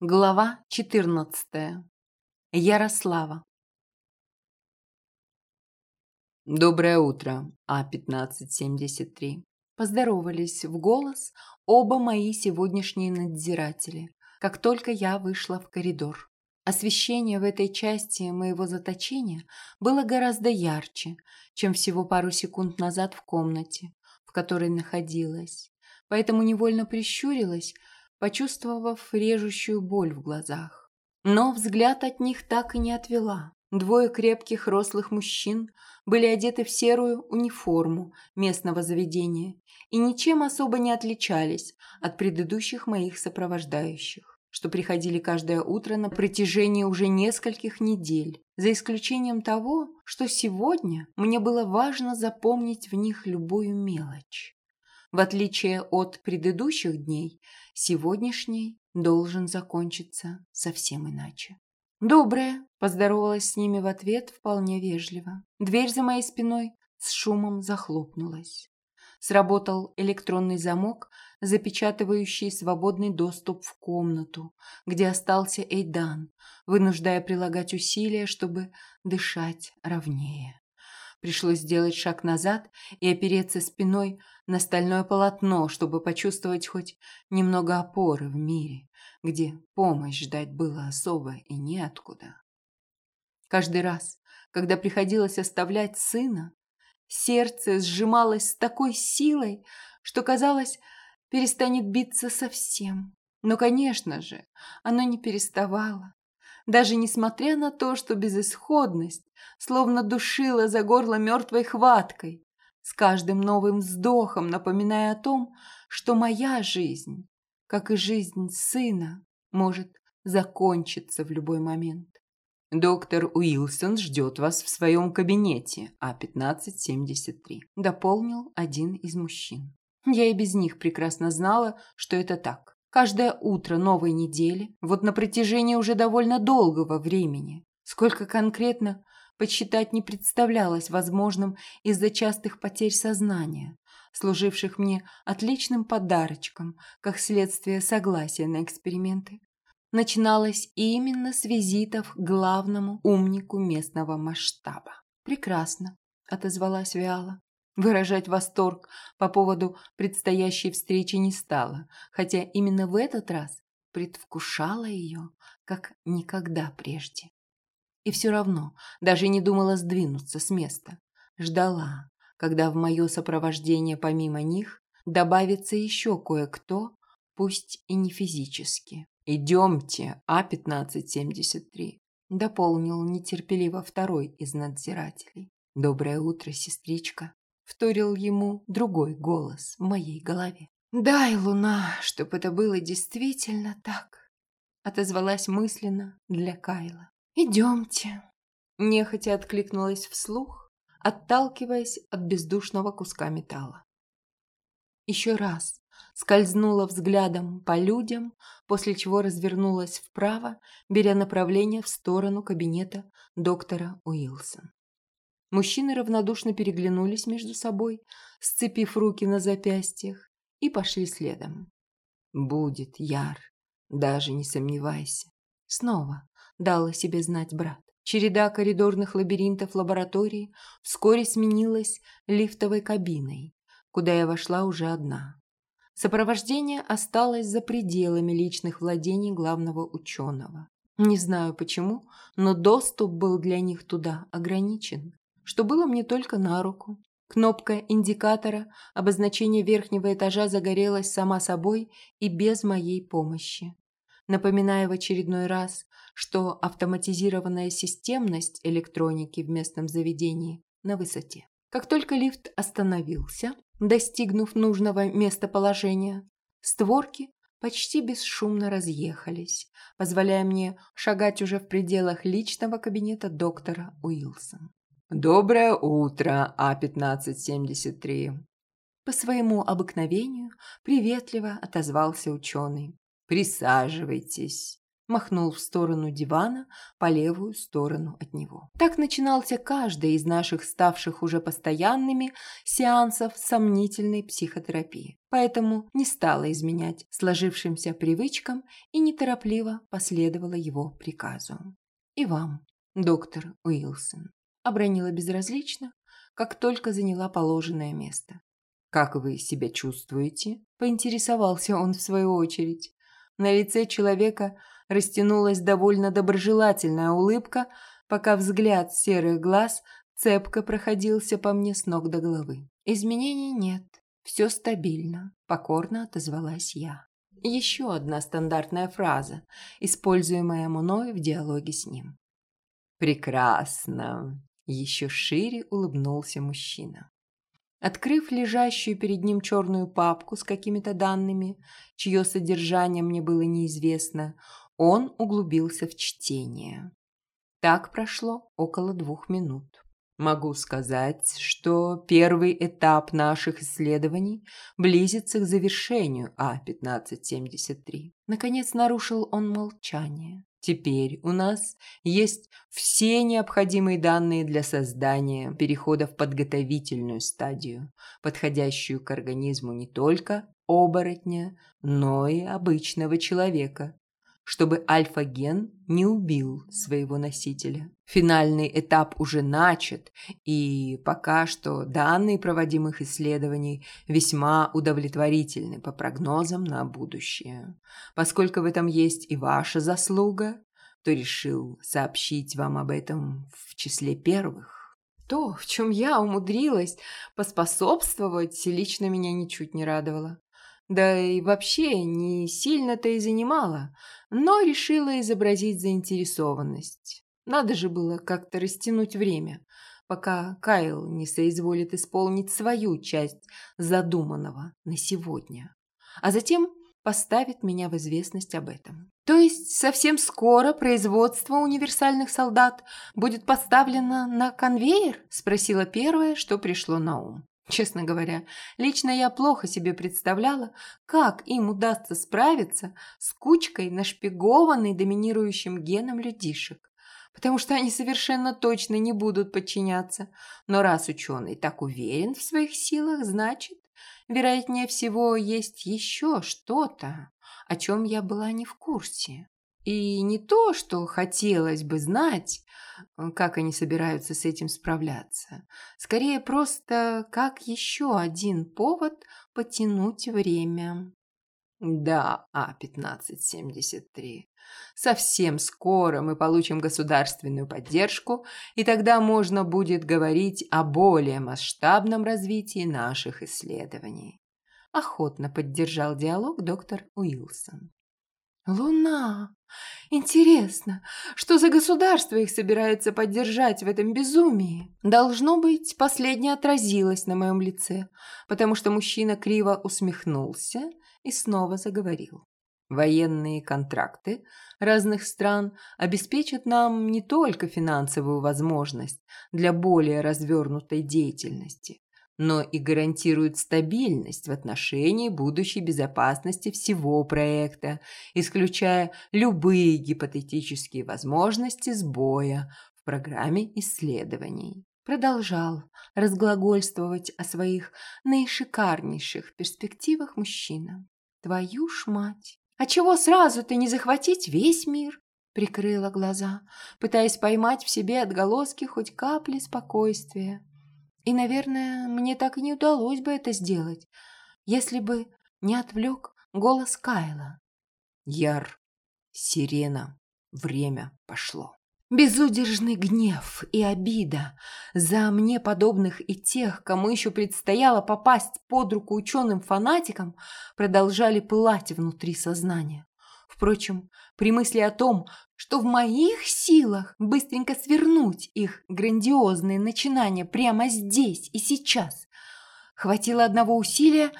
Глава 14. Ярослава. Доброе утро, А1573. Поздоровались в голос оба мои сегодняшние надзиратели, как только я вышла в коридор. Освещение в этой части моего заточения было гораздо ярче, чем всего пару секунд назад в комнате, в которой находилась, поэтому невольно прищурилась, почувствовав режущую боль в глазах. Но взгляд от них так и не отвела. Двое крепких рослых мужчин были одеты в серую униформу местного заведения и ничем особо не отличались от предыдущих моих сопровождающих, что приходили каждое утро на протяжении уже нескольких недель, за исключением того, что сегодня мне было важно запомнить в них любую мелочь. В отличие от предыдущих дней, сегодняшний должен закончиться совсем иначе. «Доброе!» – поздоровалась с ними в ответ вполне вежливо. Дверь за моей спиной с шумом захлопнулась. Сработал электронный замок, запечатывающий свободный доступ в комнату, где остался Эйдан, вынуждая прилагать усилия, чтобы дышать ровнее. Пришлось сделать шаг назад и опереться спиной на стальное полотно, чтобы почувствовать хоть немного опоры в мире, где помощь ждать было особо и неоткуда. Каждый раз, когда приходилось оставлять сына, сердце сжималось с такой силой, что казалось, перестанет биться совсем. Но, конечно же, оно не переставало даже несмотря на то, что безысходность словно душила за горло мертвой хваткой, с каждым новым вздохом напоминая о том, что моя жизнь, как и жизнь сына, может закончиться в любой момент. «Доктор Уилсон ждет вас в своем кабинете А1573», – дополнил один из мужчин. Я и без них прекрасно знала, что это так. Каждое утро новой недели, вот на протяжении уже довольно долгого времени. Сколько конкретно, подсчитать не представлялось возможным из-за частых потерь сознания, служивших мне отличным подарочком, как следствие согласия на эксперименты. Начиналось именно с визитов к главному умнику местного масштаба. «Прекрасно», – отозвалась Виала. Выражать восторг по поводу предстоящей встречи не стала, хотя именно в этот раз предвкушала ее, как никогда прежде. И все равно даже не думала сдвинуться с места. Ждала, когда в мое сопровождение помимо них добавится еще кое-кто, пусть и не физически. «Идемте, А-1573», — дополнил нетерпеливо второй из надзирателей. «Доброе утро, сестричка» вторил ему другой голос в моей голове. «Дай, луна, чтоб это было действительно так», — отозвалась мысленно для Кайла. «Идемте», — нехотя откликнулась вслух, отталкиваясь от бездушного куска металла. Еще раз скользнула взглядом по людям, после чего развернулась вправо, беря направление в сторону кабинета доктора Уилсон. Мужчины равнодушно переглянулись между собой, сцепив руки на запястьях, и пошли следом. «Будет, Яр, даже не сомневайся». Снова дал о себе знать брат. Череда коридорных лабиринтов лаборатории вскоре сменилась лифтовой кабиной, куда я вошла уже одна. Сопровождение осталось за пределами личных владений главного ученого. Не знаю почему, но доступ был для них туда ограничен что было мне только на руку. Кнопка индикатора обозначения верхнего этажа загорелась сама собой и без моей помощи, напоминая в очередной раз, что автоматизированная системность электроники в местном заведении на высоте. Как только лифт остановился, достигнув нужного местоположения, створки почти бесшумно разъехались, позволяя мне шагать уже в пределах личного кабинета доктора Уилсон. «Доброе утро, А-1573!» По своему обыкновению приветливо отозвался ученый. «Присаживайтесь!» махнул в сторону дивана по левую сторону от него. Так начинался каждый из наших ставших уже постоянными сеансов сомнительной психотерапии. Поэтому не стала изменять сложившимся привычкам и неторопливо последовала его приказу. «И вам, доктор Уилсон», – обронила безразлично, как только заняла положенное место. «Как вы себя чувствуете?» – поинтересовался он в свою очередь. На лице человека растянулась довольно доброжелательная улыбка, пока взгляд серых глаз цепко проходился по мне с ног до головы. Изменений нет, все стабильно, покорно отозвалась я. Еще одна стандартная фраза, используемая мной в диалоге с ним. «Прекрасно!» – еще шире улыбнулся мужчина. Открыв лежащую перед ним черную папку с какими-то данными, чье содержание мне было неизвестно, он углубился в чтение. Так прошло около двух минут. Могу сказать, что первый этап наших исследований близится к завершению А-1573. Наконец нарушил он молчание. Теперь у нас есть все необходимые данные для создания перехода в подготовительную стадию, подходящую к организму не только оборотня, но и обычного человека, чтобы альфа-ген не убил своего носителя. Финальный этап уже начат, и пока что данные проводимых исследований весьма удовлетворительны по прогнозам на будущее. Поскольку в этом есть и ваша заслуга, то решил сообщить вам об этом в числе первых. То, в чем я умудрилась поспособствовать, лично меня ничуть не радовало. Да и вообще не сильно-то и занимала, но решила изобразить заинтересованность. Надо же было как-то растянуть время, пока Кайл не соизволит исполнить свою часть задуманного на сегодня, а затем поставит меня в известность об этом. То есть совсем скоро производство универсальных солдат будет поставлено на конвейер? Спросила первое, что пришло на ум. Честно говоря, лично я плохо себе представляла, как им удастся справиться с кучкой нашпигованной доминирующим геном людишек, потому что они совершенно точно не будут подчиняться. Но раз ученый так уверен в своих силах, значит, вероятнее всего, есть еще что-то, о чем я была не в курсе. И не то, что хотелось бы знать, э, как они собираются с этим справляться. Скорее, просто как еще один повод потянуть время. Да, А-1573. Совсем скоро мы получим государственную поддержку, и тогда можно будет говорить о более масштабном развитии наших исследований. Охотно поддержал диалог доктор Уилсон. Луна! Интересно, что за государство их собирается поддержать в этом безумии? Должно быть, последнее отразилось на моем лице, потому что мужчина криво усмехнулся и снова заговорил. Военные контракты разных стран обеспечат нам не только финансовую возможность для более развернутой деятельности, но и гарантирует стабильность в отношении будущей безопасности всего проекта, исключая любые гипотетические возможности сбоя в программе исследований. Продолжал разглагольствовать о своих наишикарнейших перспективах мужчина. «Твою ж мать! А чего сразу-то не захватить весь мир?» Прикрыла глаза, пытаясь поймать в себе отголоски хоть капли спокойствия. И, наверное, мне так и не удалось бы это сделать, если бы не отвлек голос Кайла. Яр, сирена, время пошло. Безудержный гнев и обида за мне подобных и тех, кому еще предстояло попасть под руку ученым-фанатикам, продолжали пылать внутри сознания. Впрочем, при мысли о том, что в моих силах быстренько свернуть их грандиозные начинания прямо здесь и сейчас, хватило одного усилия,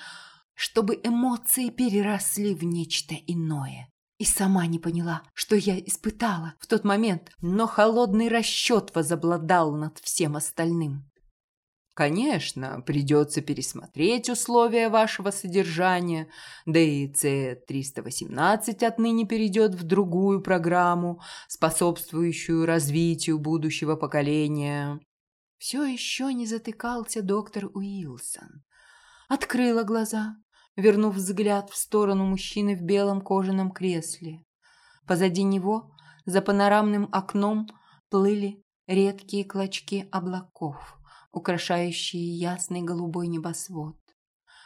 чтобы эмоции переросли в нечто иное. И сама не поняла, что я испытала в тот момент, но холодный расчет возобладал над всем остальным. Конечно, придется пересмотреть условия вашего содержания, да и С-318 отныне перейдет в другую программу, способствующую развитию будущего поколения. Все еще не затыкался доктор Уилсон. Открыла глаза, вернув взгляд в сторону мужчины в белом кожаном кресле. Позади него, за панорамным окном, плыли редкие клочки облаков украшающие ясный голубой небосвод.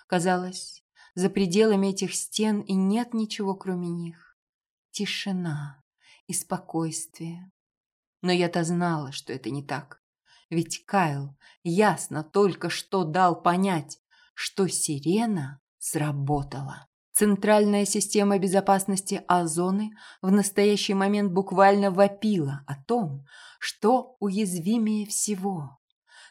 Казалось, за пределами этих стен и нет ничего, кроме них. Тишина и спокойствие. Но я-то знала, что это не так. Ведь Кайл ясно только что дал понять, что сирена сработала. Центральная система безопасности Озоны в настоящий момент буквально вопила о том, что уязвимее всего.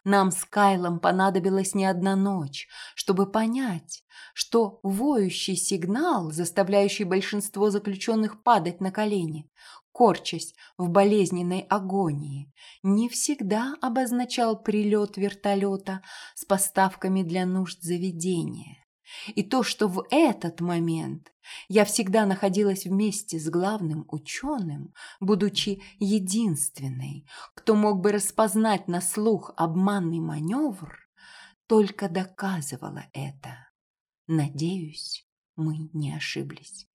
Нам с Кайлом понадобилась не одна ночь, чтобы понять, что воющий сигнал, заставляющий большинство заключенных падать на колени, корчась в болезненной агонии, не всегда обозначал прилет вертолета с поставками для нужд заведения. И то, что в этот момент я всегда находилась вместе с главным ученым, будучи единственной, кто мог бы распознать на слух обманный маневр, только доказывало это. Надеюсь, мы не ошиблись.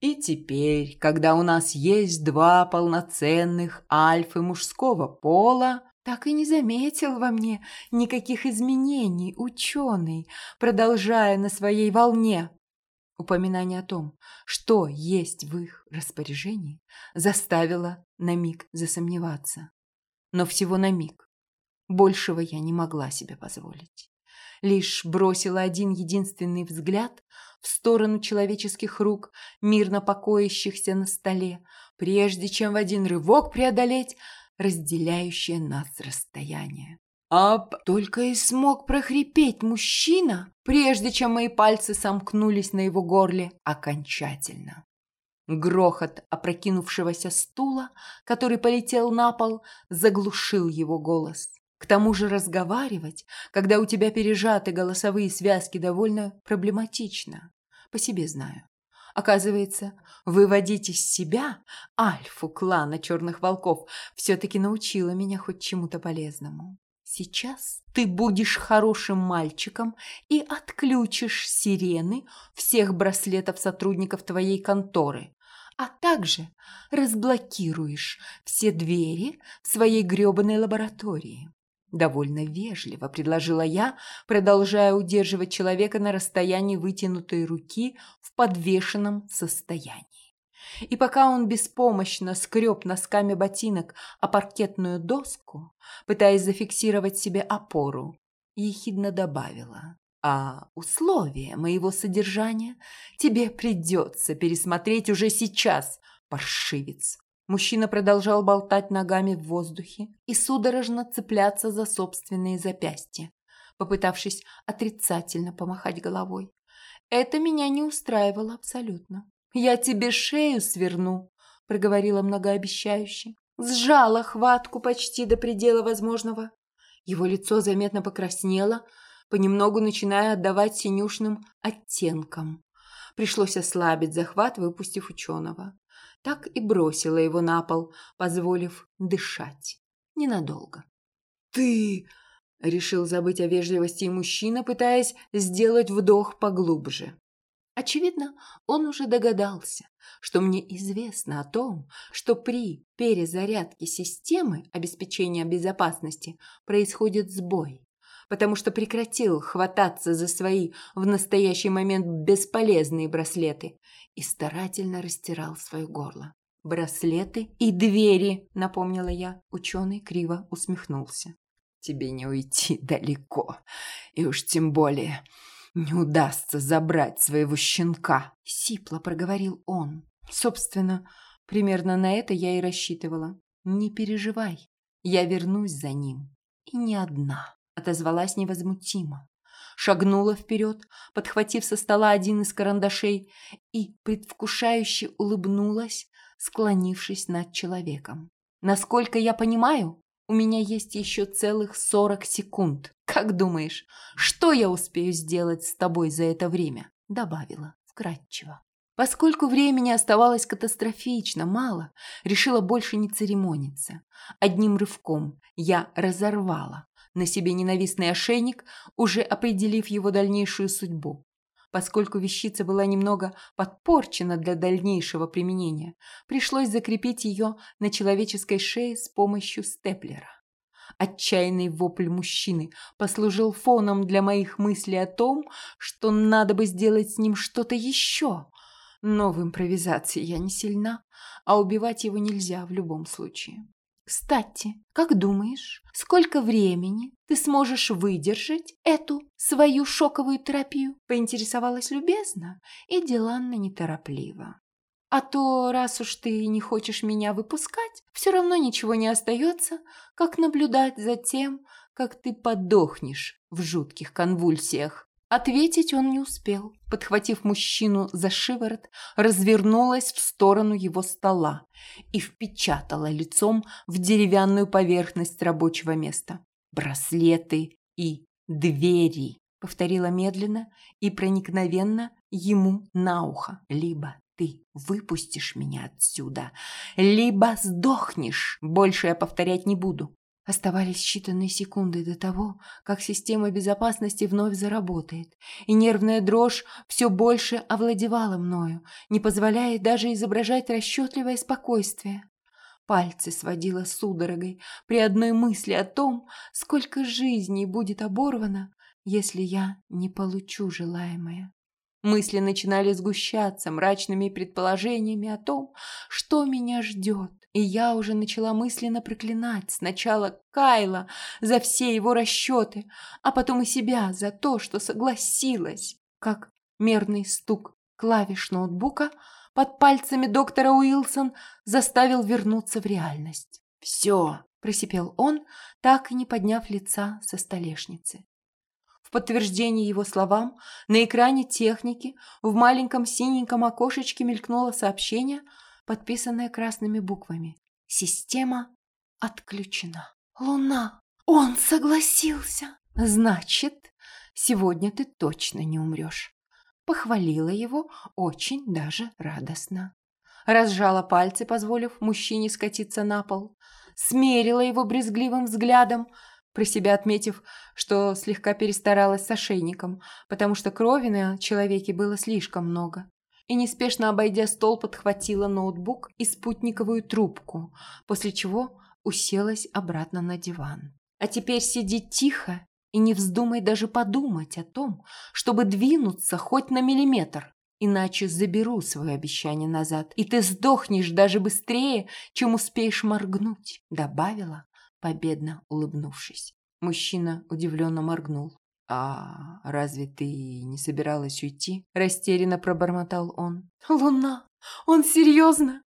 И теперь, когда у нас есть два полноценных альфы мужского пола, так и не заметил во мне никаких изменений ученый, продолжая на своей волне. Упоминание о том, что есть в их распоряжении, заставило на миг засомневаться. Но всего на миг. Большего я не могла себе позволить. Лишь бросила один единственный взгляд в сторону человеческих рук, мирно покоящихся на столе, прежде чем в один рывок преодолеть разделяющее нас расстояние. Ап! Только и смог прохрипеть мужчина, прежде чем мои пальцы сомкнулись на его горле окончательно. Грохот опрокинувшегося стула, который полетел на пол, заглушил его голос. К тому же разговаривать, когда у тебя пережаты голосовые связки, довольно проблематично. По себе знаю. Оказывается, выводить из себя альфу клана черных волков все-таки научила меня хоть чему-то полезному. Сейчас ты будешь хорошим мальчиком и отключишь сирены всех браслетов сотрудников твоей конторы, а также разблокируешь все двери в своей грёбаной лаборатории. Довольно вежливо предложила я, продолжая удерживать человека на расстоянии вытянутой руки в подвешенном состоянии. И пока он беспомощно скреб носками ботинок о паркетную доску, пытаясь зафиксировать себе опору, ехидно добавила. «А условия моего содержания тебе придется пересмотреть уже сейчас, паршивец. Мужчина продолжал болтать ногами в воздухе и судорожно цепляться за собственные запястья, попытавшись отрицательно помахать головой. Это меня не устраивало абсолютно. «Я тебе шею сверну», — проговорила многообещающе. Сжала хватку почти до предела возможного. Его лицо заметно покраснело, понемногу начиная отдавать синюшным оттенкам. Пришлось ослабить захват, выпустив ученого так и бросила его на пол, позволив дышать. Ненадолго. «Ты...» — решил забыть о вежливости и мужчина, пытаясь сделать вдох поглубже. Очевидно, он уже догадался, что мне известно о том, что при перезарядке системы обеспечения безопасности происходит сбой потому что прекратил хвататься за свои в настоящий момент бесполезные браслеты и старательно растирал свое горло. «Браслеты и двери», — напомнила я. Ученый криво усмехнулся. «Тебе не уйти далеко, и уж тем более не удастся забрать своего щенка», — сипло проговорил он. Собственно, примерно на это я и рассчитывала. «Не переживай, я вернусь за ним, и не одна» отозвалась невозмутимо. Шагнула вперед, подхватив со стола один из карандашей, и предвкушающе улыбнулась, склонившись над человеком. Насколько я понимаю, у меня есть еще целых сорок секунд. Как думаешь, что я успею сделать с тобой за это время? Добавила вкратчиво. Поскольку времени оставалось катастрофично мало, решила больше не церемониться. Одним рывком я разорвала на себе ненавистный ошейник, уже определив его дальнейшую судьбу. Поскольку вещица была немного подпорчена для дальнейшего применения, пришлось закрепить ее на человеческой шее с помощью степлера. Отчаянный вопль мужчины послужил фоном для моих мыслей о том, что надо бы сделать с ним что-то еще. Но в импровизации я не сильна, а убивать его нельзя в любом случае. Кстати, как думаешь, сколько времени ты сможешь выдержать эту свою шоковую терапию? Поинтересовалась любезно и Деланна неторопливо. А то, раз уж ты не хочешь меня выпускать, все равно ничего не остается, как наблюдать за тем, как ты подохнешь в жутких конвульсиях. Ответить он не успел. Подхватив мужчину за шиворот, развернулась в сторону его стола и впечатала лицом в деревянную поверхность рабочего места. «Браслеты и двери», — повторила медленно и проникновенно ему на ухо. «Либо ты выпустишь меня отсюда, либо сдохнешь. Больше я повторять не буду. Оставались считанные секунды до того, как система безопасности вновь заработает, и нервная дрожь все больше овладевала мною, не позволяя даже изображать расчетливое спокойствие. Пальцы сводила судорогой при одной мысли о том, сколько жизней будет оборвано, если я не получу желаемое. Мысли начинали сгущаться мрачными предположениями о том, что меня ждет, и я уже начала мысленно проклинать сначала Кайла за все его расчеты, а потом и себя за то, что согласилась, как мерный стук клавиш ноутбука под пальцами доктора Уилсон заставил вернуться в реальность. «Все!» – просипел он, так и не подняв лица со столешницы. В подтверждение его словам на экране техники в маленьком синеньком окошечке мелькнуло сообщение – подписанное красными буквами. Система отключена. Луна! Он согласился! Значит, сегодня ты точно не умрешь. Похвалила его очень даже радостно. Разжала пальцы, позволив мужчине скатиться на пол. Смерила его брезгливым взглядом, про себя отметив, что слегка перестаралась с ошейником, потому что крови на человеке было слишком много и, неспешно обойдя стол, подхватила ноутбук и спутниковую трубку, после чего уселась обратно на диван. «А теперь сиди тихо и не вздумай даже подумать о том, чтобы двинуться хоть на миллиметр, иначе заберу свое обещание назад, и ты сдохнешь даже быстрее, чем успеешь моргнуть», добавила, победно улыбнувшись. Мужчина удивленно моргнул. «А разве ты не собиралась уйти?» – растерянно пробормотал он. «Луна! Он серьезно?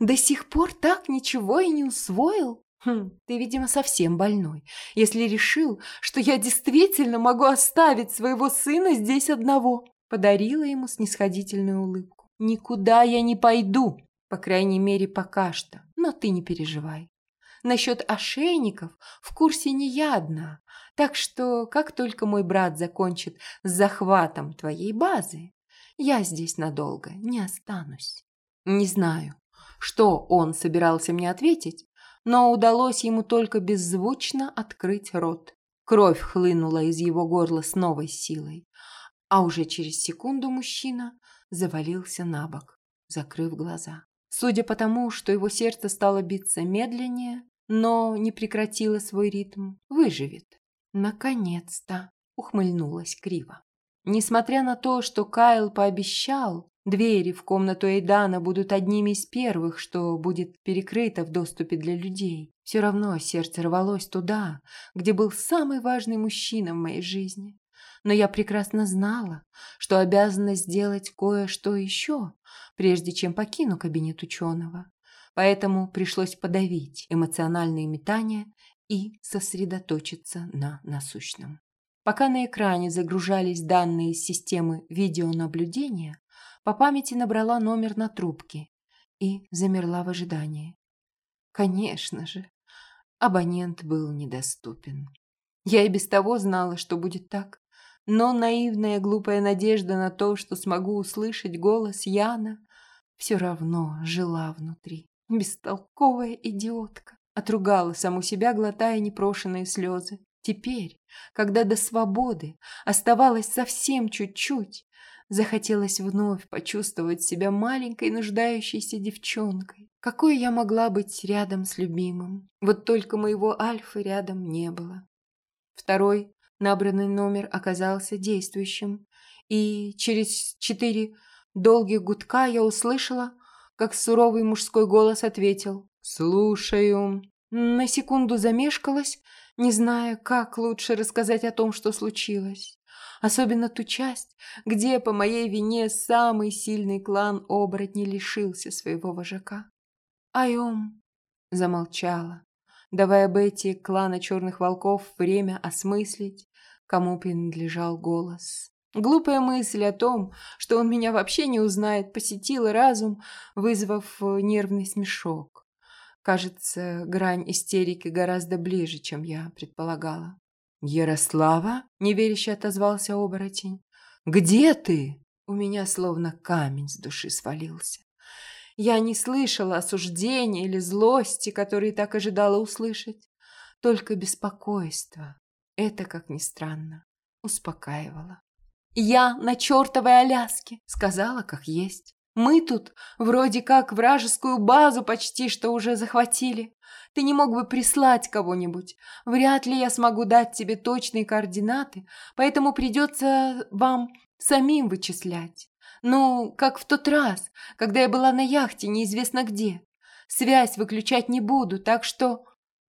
До сих пор так ничего и не усвоил?» Хм, ты, видимо, совсем больной, если решил, что я действительно могу оставить своего сына здесь одного. Подарила ему снисходительную улыбку. Никуда я не пойду, по крайней мере, пока что. Но ты не переживай. Насчет ошейников в курсе не я одна, так что, как только мой брат закончит с захватом твоей базы, я здесь надолго не останусь. Не знаю, что он собирался мне ответить, но удалось ему только беззвучно открыть рот. Кровь хлынула из его горла с новой силой, а уже через секунду мужчина завалился на бок, закрыв глаза. Судя по тому, что его сердце стало биться медленнее, но не прекратило свой ритм, выживет. Наконец-то, ухмыльнулась криво. Несмотря на то, что Кайл пообещал, двери в комнату Эйдана будут одними из первых, что будет перекрыто в доступе для людей, все равно сердце рвалось туда, где был самый важный мужчина в моей жизни. Но я прекрасно знала, что обязана сделать кое-что еще, прежде чем покину кабинет ученого. Поэтому пришлось подавить эмоциональные метания и сосредоточиться на насущном. Пока на экране загружались данные из системы видеонаблюдения, по памяти набрала номер на трубке и замерла в ожидании. Конечно же, абонент был недоступен. Я и без того знала, что будет так. Но наивная глупая надежда на то, что смогу услышать голос Яна, все равно жила внутри. Бестолковая идиотка. Отругала саму себя, глотая непрошенные слезы. Теперь, когда до свободы оставалось совсем чуть-чуть, захотелось вновь почувствовать себя маленькой нуждающейся девчонкой. Какой я могла быть рядом с любимым? Вот только моего Альфы рядом не было. Второй набранный номер оказался действующим, и через четыре долгих гудка я услышала, как суровый мужской голос ответил «Слушаю». На секунду замешкалась, не зная, как лучше рассказать о том, что случилось. Особенно ту часть, где по моей вине самый сильный клан оборотней лишился своего вожака. Айом замолчала, давая Бетти клана черных волков время осмыслить, кому принадлежал голос. Глупая мысль о том, что он меня вообще не узнает, посетила разум, вызвав нервный смешок. Кажется, грань истерики гораздо ближе, чем я предполагала. «Ярослава?» – неверяще отозвался оборотень. «Где ты?» У меня словно камень с души свалился. Я не слышала осуждения или злости, которые так ожидала услышать. Только беспокойство. Это, как ни странно, успокаивало. «Я на чертовой Аляске!» – сказала, как есть. Мы тут вроде как вражескую базу почти что уже захватили. Ты не мог бы прислать кого-нибудь. Вряд ли я смогу дать тебе точные координаты, поэтому придется вам самим вычислять. Ну, как в тот раз, когда я была на яхте неизвестно где. Связь выключать не буду, так что...»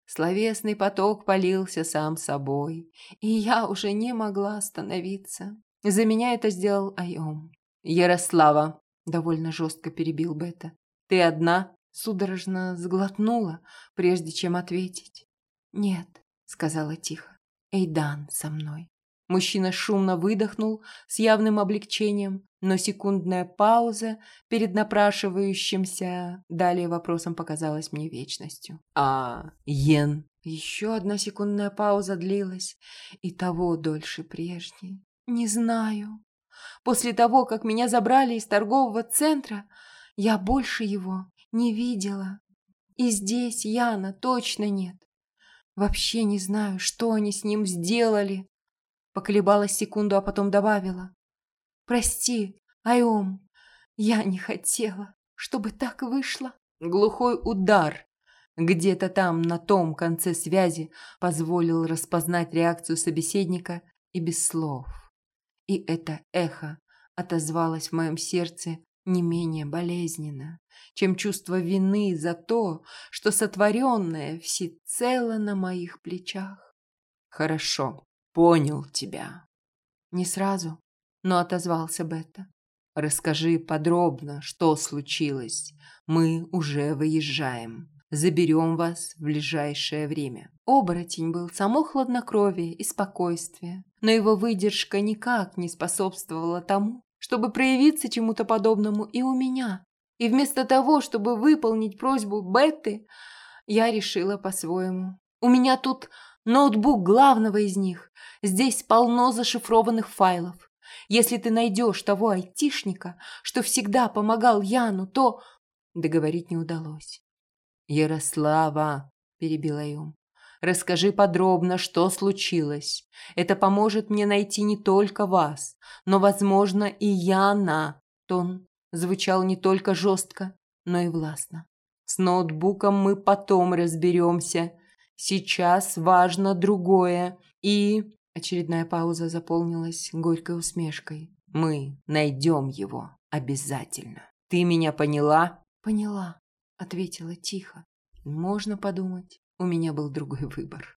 Словесный поток полился сам собой, и я уже не могла остановиться. За меня это сделал Айом. «Ярослава, довольно жестко перебил Бета. Ты одна? Судорожно сглотнула, прежде чем ответить. Нет, сказала тихо. Эйдан со мной. Мужчина шумно выдохнул с явным облегчением, но секундная пауза перед напрашивающимся далее вопросом показалась мне вечностью. «А, Йен?» Еще одна секундная пауза длилась, и того дольше прежней. «Не знаю», После того, как меня забрали из торгового центра, я больше его не видела. И здесь Яна точно нет. Вообще не знаю, что они с ним сделали. Поколебалась секунду, а потом добавила. Прости, Айом, я не хотела, чтобы так вышло. Глухой удар где-то там, на том конце связи, позволил распознать реакцию собеседника и без слов. И это эхо отозвалось в моем сердце не менее болезненно, чем чувство вины за то, что сотворенное всецело на моих плечах. «Хорошо, понял тебя». Не сразу, но отозвался Бета. «Расскажи подробно, что случилось. Мы уже выезжаем». Заберем вас в ближайшее время». Оборотень был само хладнокровие и спокойствие, но его выдержка никак не способствовала тому, чтобы проявиться чему-то подобному и у меня. И вместо того, чтобы выполнить просьбу Бетты, я решила по-своему. У меня тут ноутбук главного из них. Здесь полно зашифрованных файлов. Если ты найдешь того айтишника, что всегда помогал Яну, то... Договорить не удалось. «Ярослава», – перебила Юм, – «расскажи подробно, что случилось. Это поможет мне найти не только вас, но, возможно, и Яна». Тон звучал не только жестко, но и властно. «С ноутбуком мы потом разберемся. Сейчас важно другое. И...» Очередная пауза заполнилась горькой усмешкой. «Мы найдем его обязательно. Ты меня поняла?» «Поняла», ответила тихо. Можно подумать, у меня был другой выбор.